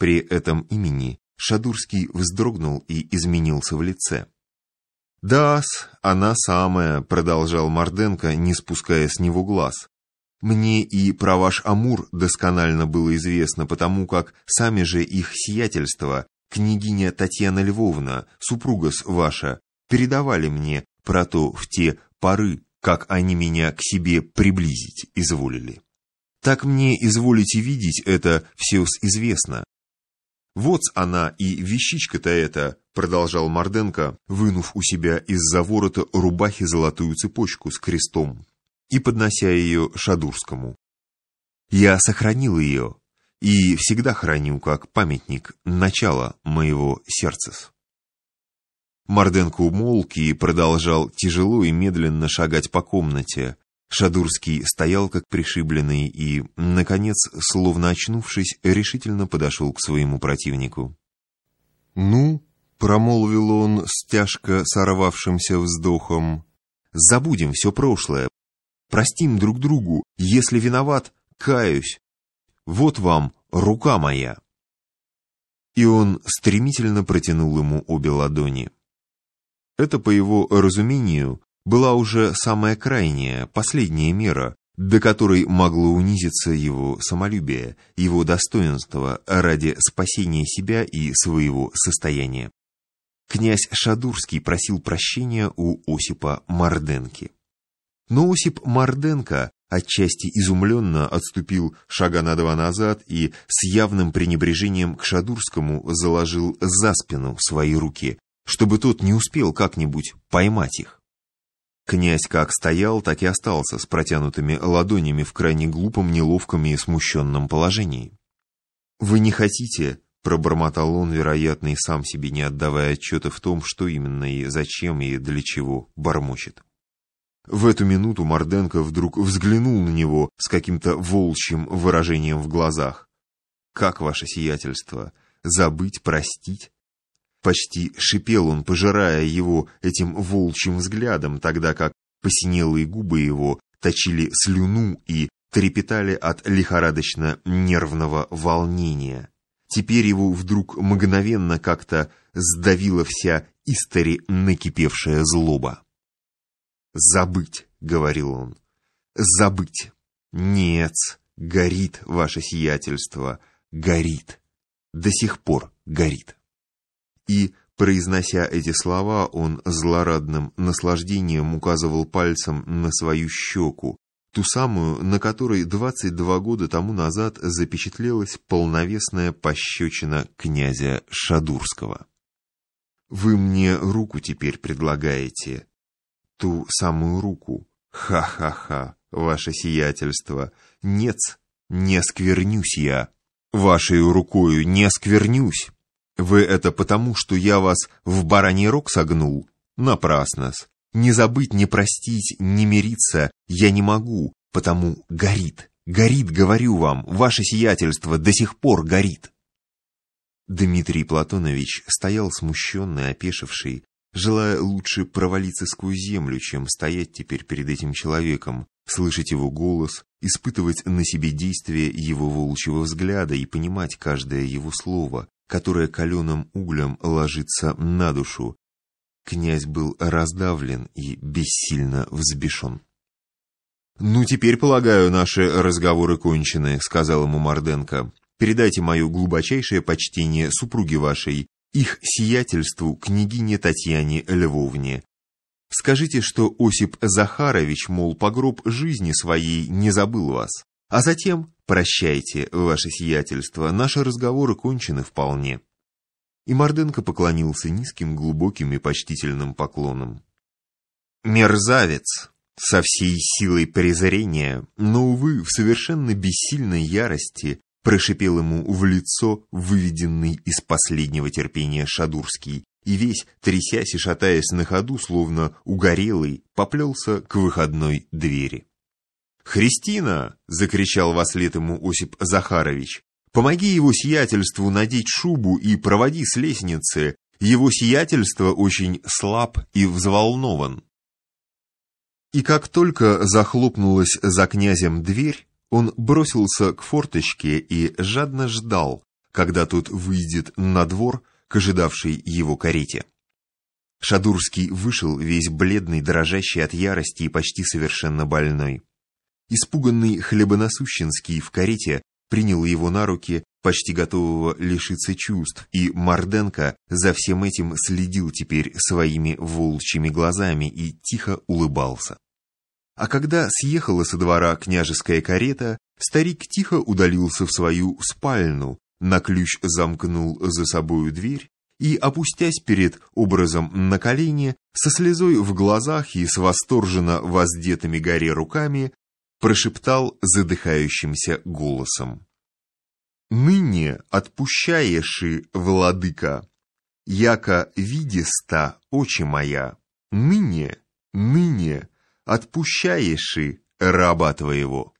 При этом имени Шадурский вздрогнул и изменился в лице. «Да-с, она самая», — продолжал Марденко, не спуская с него глаз. «Мне и про ваш Амур досконально было известно, потому как сами же их сиятельства, княгиня Татьяна Львовна, супруга с ваша, передавали мне про то в те поры, как они меня к себе приблизить изволили. Так мне изволите видеть это все известно. Вот она и вещичка-то эта, продолжал Марденко, вынув у себя из-за ворота рубахи золотую цепочку с крестом и поднося ее Шадурскому. Я сохранил ее и всегда храню как памятник начала моего сердца. Марденко умолк и продолжал тяжело и медленно шагать по комнате. Шадурский стоял как пришибленный и, наконец, словно очнувшись, решительно подошел к своему противнику. «Ну?» — промолвил он с тяжко сорвавшимся вздохом. «Забудем все прошлое. Простим друг другу. Если виноват, каюсь. Вот вам рука моя». И он стремительно протянул ему обе ладони. Это, по его разумению, была уже самая крайняя, последняя мера, до которой могло унизиться его самолюбие, его достоинство ради спасения себя и своего состояния. Князь Шадурский просил прощения у Осипа Марденки. Но Осип Марденко отчасти изумленно отступил шага на два назад и с явным пренебрежением к Шадурскому заложил за спину свои руки, чтобы тот не успел как-нибудь поймать их. Князь как стоял, так и остался с протянутыми ладонями в крайне глупом, неловком и смущенном положении. «Вы не хотите?» — пробормотал он, вероятно, и сам себе не отдавая отчета в том, что именно и зачем и для чего бормочет. В эту минуту Марденко вдруг взглянул на него с каким-то волчьим выражением в глазах. «Как ваше сиятельство? Забыть, простить? Почти шипел он, пожирая его этим волчьим взглядом, тогда как посинелые губы его точили слюну и трепетали от лихорадочно-нервного волнения. Теперь его вдруг мгновенно как-то сдавила вся истори накипевшая злоба. «Забыть», — говорил он, — «забыть». «Нет, горит ваше сиятельство, горит, до сих пор горит» и, произнося эти слова, он злорадным наслаждением указывал пальцем на свою щеку, ту самую, на которой 22 года тому назад запечатлелась полновесная пощечина князя Шадурского. «Вы мне руку теперь предлагаете?» «Ту самую руку. Ха-ха-ха, ваше сиятельство. Нет, не сквернюсь я. Вашей рукою не сквернюсь». Вы это потому, что я вас в бараний рог согнул? Напрасно-с. Не забыть, не простить, не мириться я не могу, потому горит. Горит, говорю вам, ваше сиятельство до сих пор горит. Дмитрий Платонович стоял смущенный, опешивший, желая лучше провалиться сквозь землю, чем стоять теперь перед этим человеком, слышать его голос, испытывать на себе действие его волчьего взгляда и понимать каждое его слово, которая каленым углем ложится на душу. Князь был раздавлен и бессильно взбешен. «Ну, теперь, полагаю, наши разговоры кончены», — сказал ему Марденко. «Передайте мое глубочайшее почтение супруге вашей, их сиятельству, княгине Татьяне Львовне. Скажите, что Осип Захарович, мол, по гроб жизни своей не забыл вас. А затем «Прощайте, ваше сиятельство, наши разговоры кончены вполне». И Морденко поклонился низким, глубоким и почтительным поклоном. «Мерзавец!» Со всей силой презрения, но, увы, в совершенно бессильной ярости, прошипел ему в лицо выведенный из последнего терпения Шадурский, и весь, трясясь и шатаясь на ходу, словно угорелый, поплелся к выходной двери. «Христина!» — закричал вослед ему Осип Захарович. «Помоги его сиятельству надеть шубу и проводи с лестницы. Его сиятельство очень слаб и взволнован». И как только захлопнулась за князем дверь, он бросился к форточке и жадно ждал, когда тот выйдет на двор к ожидавшей его карете. Шадурский вышел весь бледный, дрожащий от ярости и почти совершенно больной. Испуганный Хлебоносущенский в карете принял его на руки, почти готового лишиться чувств, и Марденко за всем этим следил теперь своими волчьими глазами и тихо улыбался. А когда съехала со двора княжеская карета, старик тихо удалился в свою спальню, на ключ замкнул за собою дверь и, опустясь перед образом на колени, со слезой в глазах и с восторженно воздетыми горе руками, прошептал задыхающимся голосом. «Ныне отпущаеши, владыка, яко видеста, очи моя, ныне, ныне отпущаеши раба твоего».